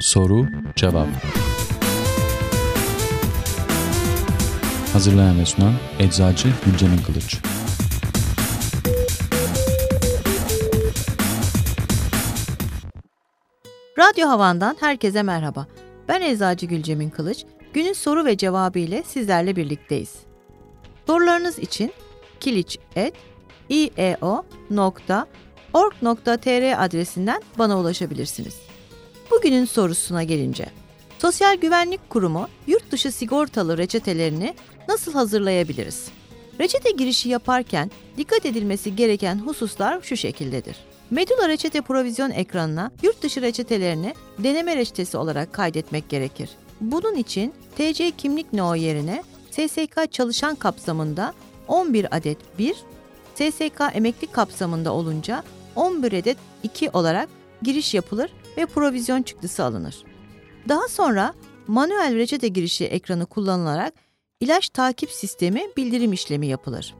Soru Cevap Hazırlayan ve sunan Eczacı Gülcemin Kılıç Radyo Havan'dan herkese merhaba. Ben Eczacı Gülcemin Kılıç. Günün soru ve cevabı ile sizlerle birlikteyiz. Sorularınız için kiliç.ieo.org.tr adresinden bana ulaşabilirsiniz. Bugünün sorusuna gelince, Sosyal Güvenlik Kurumu yurt dışı sigortalı reçetelerini nasıl hazırlayabiliriz? Reçete girişi yaparken dikkat edilmesi gereken hususlar şu şekildedir. Medula reçete provizyon ekranına yurt dışı reçetelerini deneme reçetesi olarak kaydetmek gerekir. Bunun için TC kimlik no yerine SSK çalışan kapsamında 11 adet 1, SSK emekli kapsamında olunca 11 adet 2 olarak giriş yapılır ve provizyon çıktısı alınır. Daha sonra manuel reçete girişi ekranı kullanılarak ilaç takip sistemi bildirim işlemi yapılır.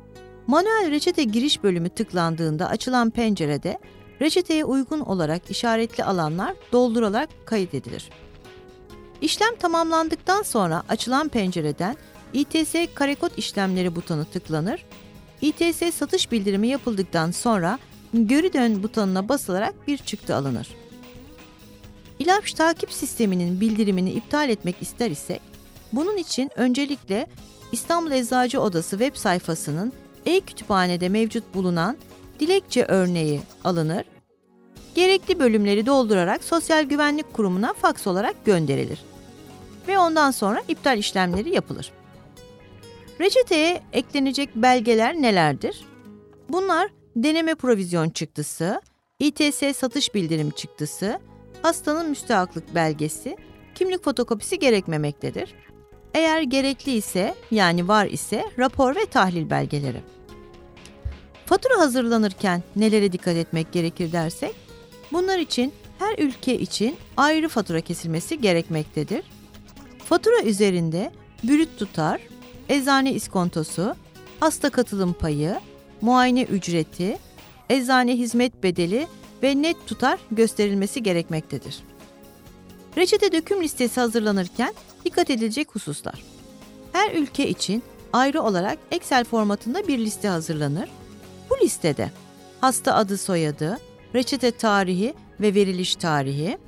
Manuel reçete giriş bölümü tıklandığında açılan pencerede reçeteye uygun olarak işaretli alanlar doldurularak kaydedilir. İşlem tamamlandıktan sonra açılan pencereden İTS karekod işlemleri butonu tıklanır. İTS satış bildirimi yapıldıktan sonra geri dön butonuna basılarak bir çıktı alınır. İlaç takip sisteminin bildirimini iptal etmek ister isek, bunun için öncelikle İstanbul Eczacı Odası web sayfasının e-kütüphanede mevcut bulunan dilekçe örneği alınır, gerekli bölümleri doldurarak Sosyal Güvenlik Kurumu'na faks olarak gönderilir ve ondan sonra iptal işlemleri yapılır. Reçeteye eklenecek belgeler nelerdir? Bunlar deneme provizyon çıktısı, İTS satış bildirim çıktısı, hastanın müstahaklık belgesi, kimlik fotokopisi gerekmemektedir. Eğer gerekli ise yani var ise rapor ve tahlil belgeleri. Fatura hazırlanırken nelere dikkat etmek gerekir dersek, bunlar için her ülke için ayrı fatura kesilmesi gerekmektedir. Fatura üzerinde bürüt tutar, eczane iskontosu, hasta katılım payı, muayene ücreti, eczane hizmet bedeli ve net tutar gösterilmesi gerekmektedir. Reçete döküm listesi hazırlanırken dikkat edilecek hususlar. Her ülke için ayrı olarak Excel formatında bir liste hazırlanır. Bu listede hasta adı soyadı, reçete tarihi ve veriliş tarihi,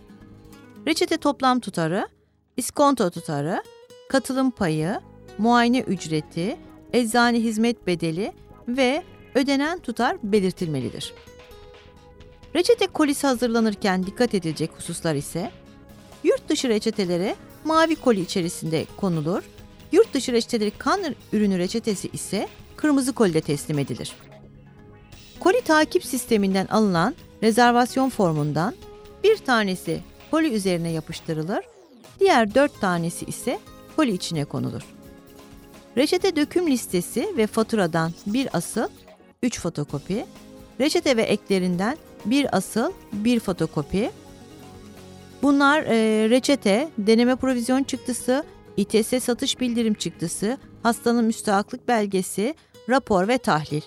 reçete toplam tutarı, iskonto tutarı, katılım payı, muayene ücreti, eczane hizmet bedeli ve ödenen tutar belirtilmelidir. Reçete kolisi hazırlanırken dikkat edilecek hususlar ise yurt dışı reçetelere mavi koli içerisinde konulur. Yurt dışı reçeteleri kan ürünü reçetesi ise kırmızı kolide teslim edilir. Koli takip sisteminden alınan rezervasyon formundan bir tanesi koli üzerine yapıştırılır, diğer dört tanesi ise koli içine konulur. Reçete döküm listesi ve faturadan bir asıl, üç fotokopi, reçete ve eklerinden bir asıl, bir fotokopi. Bunlar e, reçete, deneme provizyon çıktısı, İTS satış bildirim çıktısı, hastanın müstahaklık belgesi, rapor ve tahlil.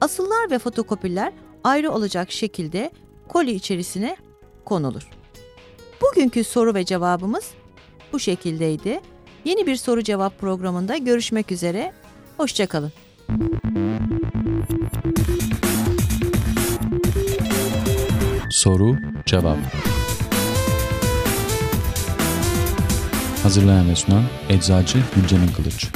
Asıllar ve fotokopiler ayrı olacak şekilde koli içerisine konulur. Bugünkü soru ve cevabımız bu şekildeydi. Yeni bir soru cevap programında görüşmek üzere. Hoşçakalın. Soru Cevap Hazırlayan ve sunan Eczacı Gülcemin Kılıç